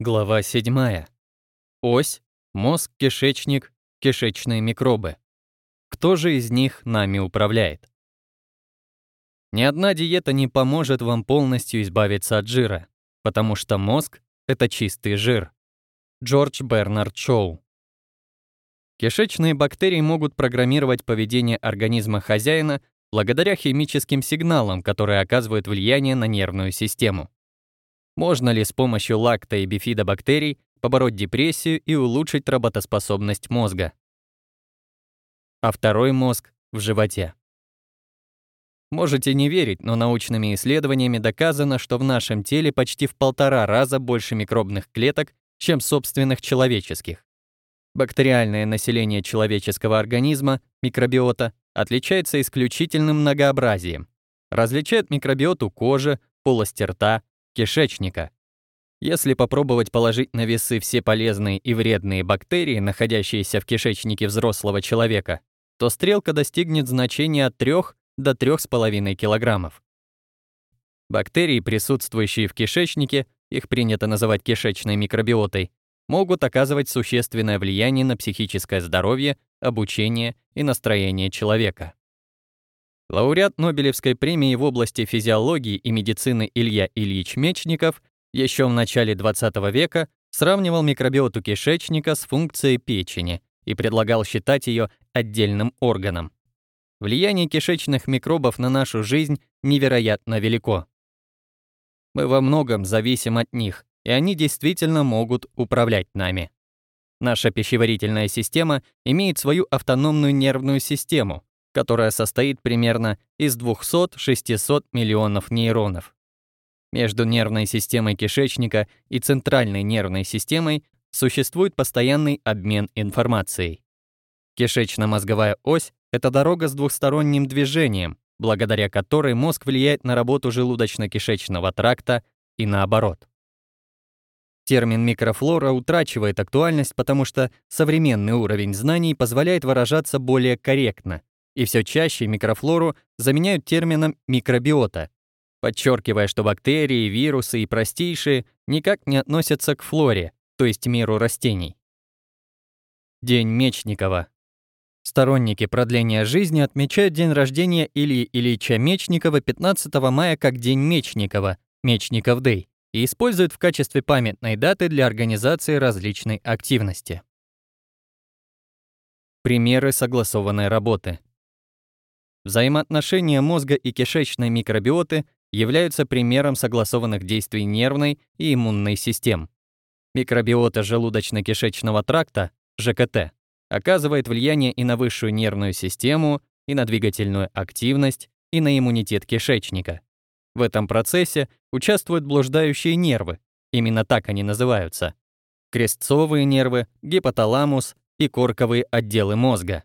Глава 7. Ось, мозг, кишечник, кишечные микробы. Кто же из них нами управляет? Ни одна диета не поможет вам полностью избавиться от жира, потому что мозг — это чистый жир. Джордж Бернард Шоу. Кишечные бактерии могут программировать поведение организма хозяина благодаря химическим сигналам, которые оказывают влияние на нервную систему. Можно ли с помощью лакто- и бифидобактерий побороть депрессию и улучшить работоспособность мозга? А второй мозг в животе. Можете не верить, но научными исследованиями доказано, что в нашем теле почти в полтора раза больше микробных клеток, чем собственных человеческих. Бактериальное население человеческого организма, микробиота, отличается исключительным многообразием. Различает микробиоту кожи, полости рта, кишечника. Если попробовать положить на весы все полезные и вредные бактерии, находящиеся в кишечнике взрослого человека, то стрелка достигнет значения от 3 до 3,5 килограммов. Бактерии, присутствующие в кишечнике, их принято называть кишечной микробиотой, могут оказывать существенное влияние на психическое здоровье, обучение и настроение человека. Лауреат Нобелевской премии в области физиологии и медицины Илья Ильич Мечников еще в начале 20 века сравнивал микробиоту кишечника с функцией печени и предлагал считать ее отдельным органом. Влияние кишечных микробов на нашу жизнь невероятно велико. Мы во многом зависим от них, и они действительно могут управлять нами. Наша пищеварительная система имеет свою автономную нервную систему, которая состоит примерно из 200-600 миллионов нейронов. Между нервной системой кишечника и центральной нервной системой существует постоянный обмен информацией. Кишечно-мозговая ось — это дорога с двухсторонним движением, благодаря которой мозг влияет на работу желудочно-кишечного тракта и наоборот. Термин микрофлора утрачивает актуальность, потому что современный уровень знаний позволяет выражаться более корректно, и все чаще микрофлору заменяют термином микробиота, подчеркивая, что бактерии, вирусы и простейшие никак не относятся к флоре, то есть миру растений. День Мечникова. Сторонники продления жизни отмечают день рождения Ильи Ильича Мечникова 15 мая как День Мечникова, Мечников Дэй, и используют в качестве памятной даты для организации различной активности. Примеры согласованной работы. Взаимоотношения мозга и кишечной микробиоты являются примером согласованных действий нервной и иммунной систем. Микробиота желудочно-кишечного тракта, ЖКТ, оказывает влияние и на высшую нервную систему, и на двигательную активность, и на иммунитет кишечника. В этом процессе участвуют блуждающие нервы, именно так они называются. Крестцовые нервы, гипоталамус и корковые отделы мозга.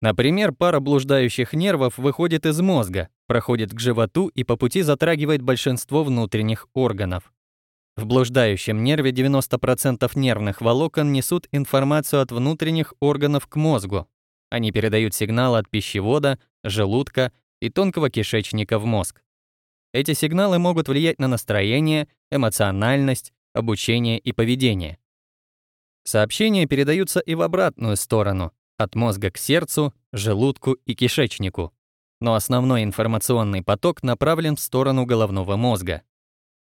Например, пара блуждающих нервов выходит из мозга, проходит к животу и по пути затрагивает большинство внутренних органов. В блуждающем нерве 90% нервных волокон несут информацию от внутренних органов к мозгу. Они передают сигнал от пищевода, желудка и тонкого кишечника в мозг. Эти сигналы могут влиять на настроение, эмоциональность, обучение и поведение. Сообщения передаются и в обратную сторону, от мозга к сердцу, желудку и кишечнику. Но основной информационный поток направлен в сторону головного мозга.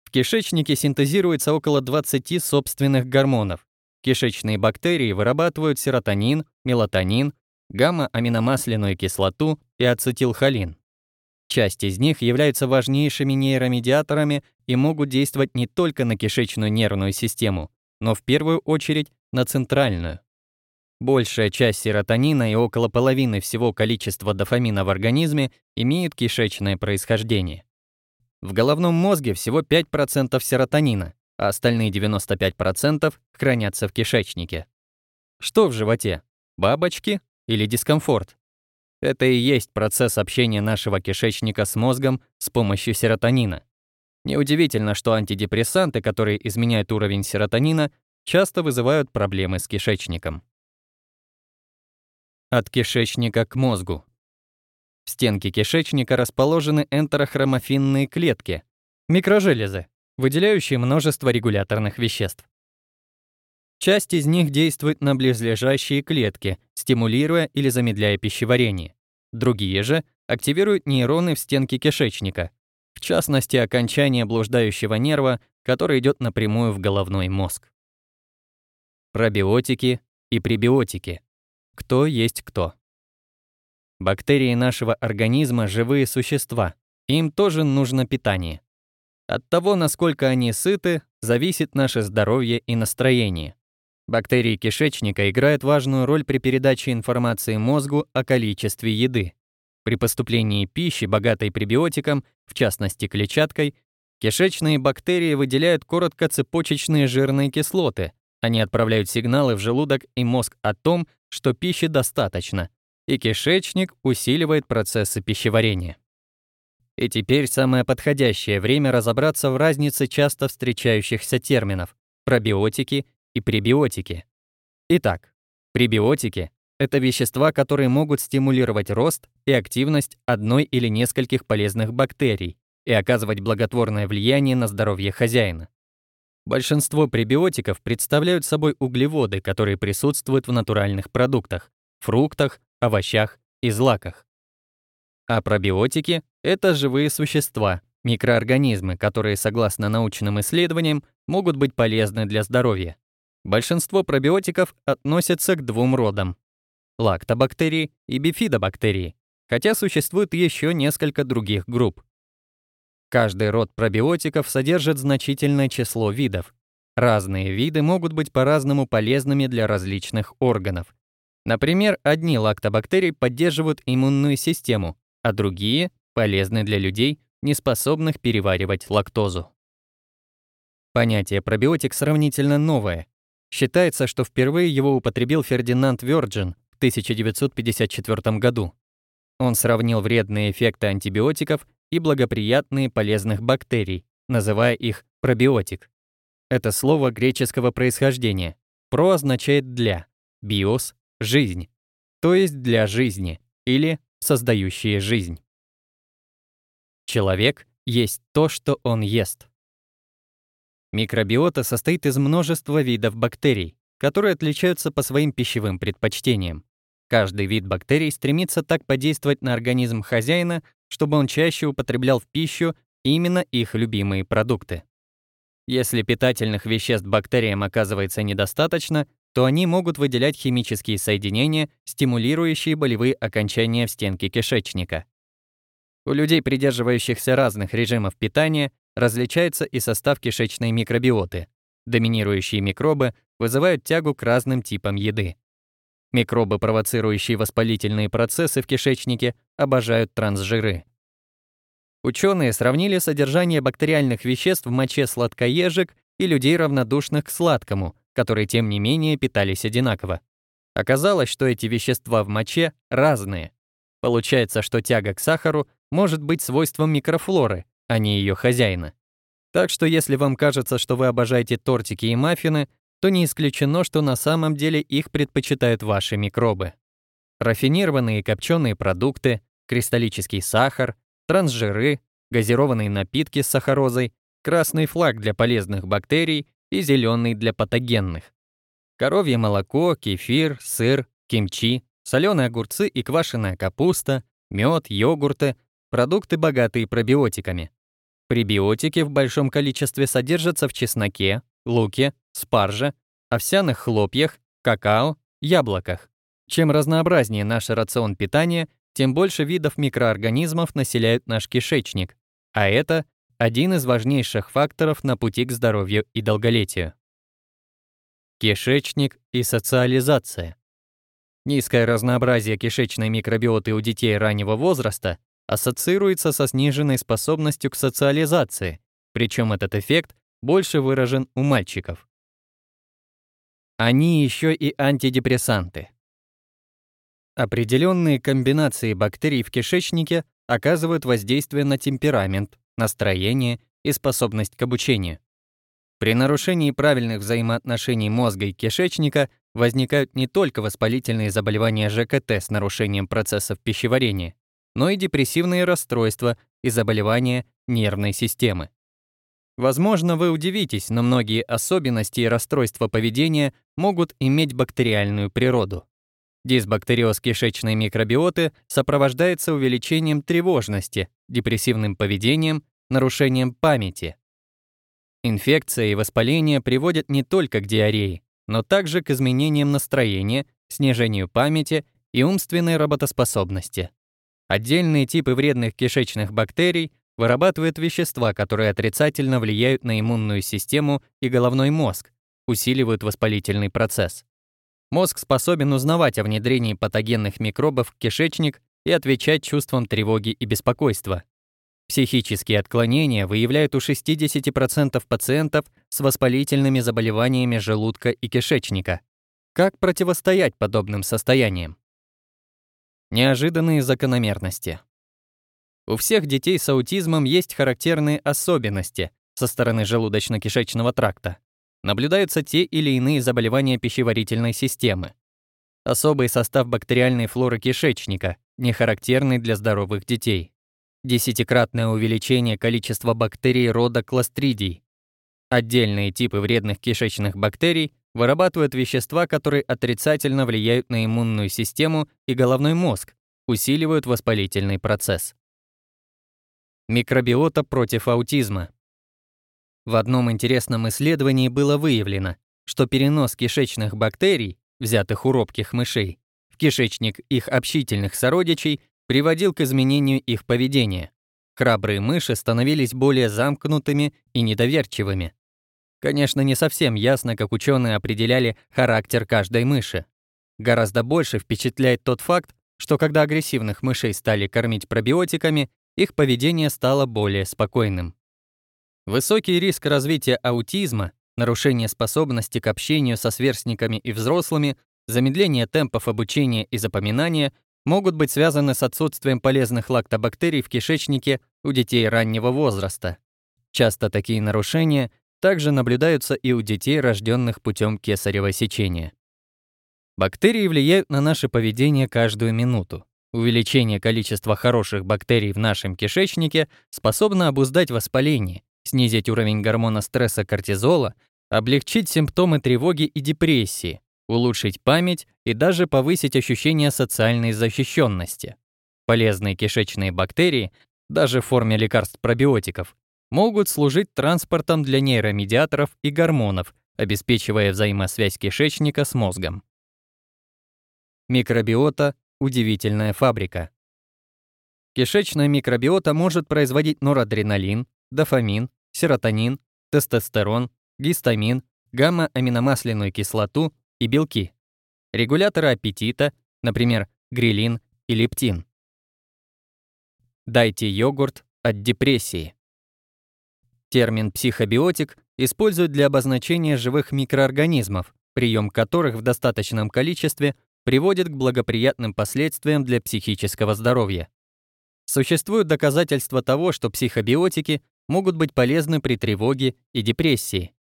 В кишечнике синтезируется около 20 собственных гормонов. Кишечные бактерии вырабатывают серотонин, мелатонин, гамма-аминомасляную кислоту и ацетилхолин. Часть из них являются важнейшими нейромедиаторами и могут действовать не только на кишечную нервную систему, но в первую очередь на центральную. Большая часть серотонина и около половины всего количества дофамина в организме имеют кишечное происхождение. В головном мозге всего 5% серотонина, а остальные 95% хранятся в кишечнике. Что в животе? Бабочки или дискомфорт? Это и есть процесс общения нашего кишечника с мозгом с помощью серотонина. Неудивительно, что антидепрессанты, которые изменяют уровень серотонина, часто вызывают проблемы с кишечником. От кишечника к мозгу. В стенке кишечника расположены энтерохромофинные клетки, микрожелезы, выделяющие множество регуляторных веществ. Часть из них действует на близлежащие клетки, стимулируя или замедляя пищеварение. Другие же активируют нейроны в стенке кишечника, в частности, окончание блуждающего нерва, который идет напрямую в головной мозг. Пробиотики и пребиотики. Кто есть кто. Бактерии нашего организма — живые существа. Им тоже нужно питание. От того, насколько они сыты, зависит наше здоровье и настроение. Бактерии кишечника играют важную роль при передаче информации мозгу о количестве еды. При поступлении пищи, богатой пребиотиком, в частности клетчаткой, кишечные бактерии выделяют короткоцепочечные жирные кислоты. Они отправляют сигналы в желудок и мозг о том, что пищи достаточно, и кишечник усиливает процессы пищеварения. И теперь самое подходящее время разобраться в разнице часто встречающихся терминов пробиотики и пребиотики. Итак, пребиотики это вещества, которые могут стимулировать рост и активность одной или нескольких полезных бактерий и оказывать благотворное влияние на здоровье хозяина. Большинство пребиотиков представляют собой углеводы, которые присутствуют в натуральных продуктах, фруктах, овощах и злаках. А пробиотики — это живые существа, микроорганизмы, которые, согласно научным исследованиям, могут быть полезны для здоровья. Большинство пробиотиков относятся к двум родам лактобактерии и бифидобактерии, хотя существует еще несколько других групп. Каждый род пробиотиков содержит значительное число видов. Разные виды могут быть по-разному полезными для различных органов. Например, одни лактобактерии поддерживают иммунную систему, а другие полезны для людей, не способных переваривать лактозу. Понятие пробиотик сравнительно новое. Считается, что впервые его употребил Фердинанд Вёрджин 1954 году. Он сравнил вредные эффекты антибиотиков и благоприятные полезных бактерий, называя их пробиотик. Это слово греческого происхождения. «Про» означает «для», «биос» — «жизнь», то есть «для жизни» или «создающие жизнь». Человек есть то, что он ест. Микробиота состоит из множества видов бактерий, которые отличаются по своим пищевым предпочтениям. Каждый вид бактерий стремится так подействовать на организм хозяина, чтобы он чаще употреблял в пищу именно их любимые продукты. Если питательных веществ бактериям оказывается недостаточно, то они могут выделять химические соединения, стимулирующие болевые окончания в стенке кишечника. У людей, придерживающихся разных режимов питания, различается и состав кишечной микробиоты. Доминирующие микробы вызывают тягу к разным типам еды. Микробы, провоцирующие воспалительные процессы в кишечнике, обожают трансжиры. Ученые сравнили содержание бактериальных веществ в моче сладкоежек и людей, равнодушных к сладкому, которые, тем не менее, питались одинаково. Оказалось, что эти вещества в моче разные. Получается, что тяга к сахару может быть свойством микрофлоры, а не ее хозяина. Так что если вам кажется, что вы обожаете тортики и маффины, то не исключено, что на самом деле их предпочитают ваши микробы. Рафинированные копченые продукты, кристаллический сахар, трансжиры, газированные напитки с сахарозой, красный флаг для полезных бактерий и зеленый для патогенных. Коровье молоко, кефир, сыр, кимчи, соленые огурцы и квашеная капуста, мед, йогурты, продукты, богатые пробиотиками. Пребиотики в большом количестве содержатся в чесноке, луке, спарже, овсяных хлопьях, какао, яблоках. Чем разнообразнее наш рацион питания, тем больше видов микроорганизмов населяют наш кишечник, а это один из важнейших факторов на пути к здоровью и долголетию. Кишечник и социализация. Низкое разнообразие кишечной микробиоты у детей раннего возраста ассоциируется со сниженной способностью к социализации, причем этот эффект больше выражен у мальчиков. Они еще и антидепрессанты. Определенные комбинации бактерий в кишечнике оказывают воздействие на темперамент, настроение и способность к обучению. При нарушении правильных взаимоотношений мозга и кишечника возникают не только воспалительные заболевания ЖКТ с нарушением процессов пищеварения, но и депрессивные расстройства и заболевания нервной системы. Возможно, вы удивитесь, но многие особенности и расстройства поведения могут иметь бактериальную природу. Дисбактериоз кишечной микробиоты сопровождается увеличением тревожности, депрессивным поведением, нарушением памяти. Инфекция и воспаление приводят не только к диарее, но также к изменениям настроения, снижению памяти и умственной работоспособности. Отдельные типы вредных кишечных бактерий вырабатывают вещества, которые отрицательно влияют на иммунную систему и головной мозг, усиливают воспалительный процесс. Мозг способен узнавать о внедрении патогенных микробов в кишечник и отвечать чувствам тревоги и беспокойства. Психические отклонения выявляют у 60% пациентов с воспалительными заболеваниями желудка и кишечника. Как противостоять подобным состояниям? Неожиданные закономерности. У всех детей с аутизмом есть характерные особенности со стороны желудочно-кишечного тракта наблюдаются те или иные заболевания пищеварительной системы. Особый состав бактериальной флоры кишечника, не характерный для здоровых детей. Десятикратное увеличение количества бактерий рода кластридий. Отдельные типы вредных кишечных бактерий вырабатывают вещества, которые отрицательно влияют на иммунную систему и головной мозг, усиливают воспалительный процесс. Микробиота против аутизма. В одном интересном исследовании было выявлено, что перенос кишечных бактерий, взятых у робких мышей, в кишечник их общительных сородичей приводил к изменению их поведения. Храбрые мыши становились более замкнутыми и недоверчивыми. Конечно, не совсем ясно, как ученые определяли характер каждой мыши. Гораздо больше впечатляет тот факт, что когда агрессивных мышей стали кормить пробиотиками, их поведение стало более спокойным. Высокий риск развития аутизма, нарушение способности к общению со сверстниками и взрослыми, замедление темпов обучения и запоминания могут быть связаны с отсутствием полезных лактобактерий в кишечнике у детей раннего возраста. Часто такие нарушения также наблюдаются и у детей, рожденных путем кесарево сечения. Бактерии влияют на наше поведение каждую минуту. Увеличение количества хороших бактерий в нашем кишечнике способно обуздать воспаление, снизить уровень гормона стресса кортизола, облегчить симптомы тревоги и депрессии, улучшить память и даже повысить ощущение социальной защищенности. Полезные кишечные бактерии, даже в форме лекарств пробиотиков, могут служить транспортом для нейромедиаторов и гормонов, обеспечивая взаимосвязь кишечника с мозгом. Микробиота – удивительная фабрика. Кишечная микробиота может производить норадреналин, дофамин, серотонин, тестостерон, гистамин, гамма-аминомасляную кислоту и белки. Регуляторы аппетита, например, грилин и лептин. Дайте йогурт от депрессии. Термин «психобиотик» используют для обозначения живых микроорганизмов, прием которых в достаточном количестве приводит к благоприятным последствиям для психического здоровья. Существуют доказательства того, что психобиотики могут быть полезны при тревоге и депрессии.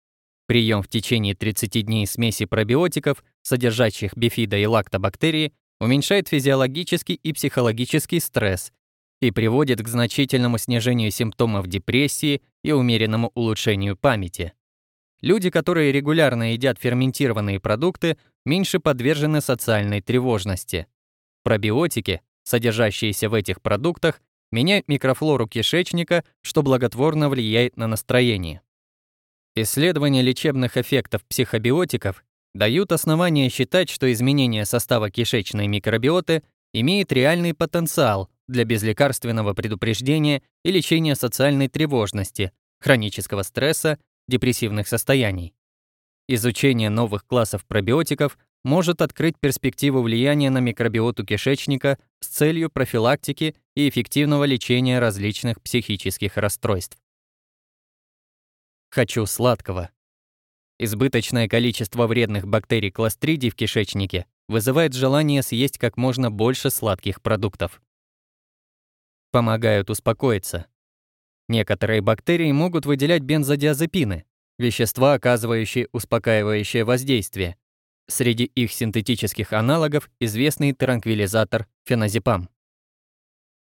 Прием в течение 30 дней смеси пробиотиков, содержащих бифидо и лактобактерии, уменьшает физиологический и психологический стресс и приводит к значительному снижению симптомов депрессии и умеренному улучшению памяти. Люди, которые регулярно едят ферментированные продукты, меньше подвержены социальной тревожности. Пробиотики, содержащиеся в этих продуктах, меняют микрофлору кишечника, что благотворно влияет на настроение. Исследования лечебных эффектов психобиотиков дают основания считать, что изменение состава кишечной микробиоты имеет реальный потенциал для безлекарственного предупреждения и лечения социальной тревожности, хронического стресса, депрессивных состояний. Изучение новых классов пробиотиков может открыть перспективу влияния на микробиоту кишечника с целью профилактики и эффективного лечения различных психических расстройств. Хочу сладкого. Избыточное количество вредных бактерий кластридий в кишечнике вызывает желание съесть как можно больше сладких продуктов. Помогают успокоиться. Некоторые бактерии могут выделять бензодиазепины, вещества, оказывающие успокаивающее воздействие, Среди их синтетических аналогов известный транквилизатор феназепам.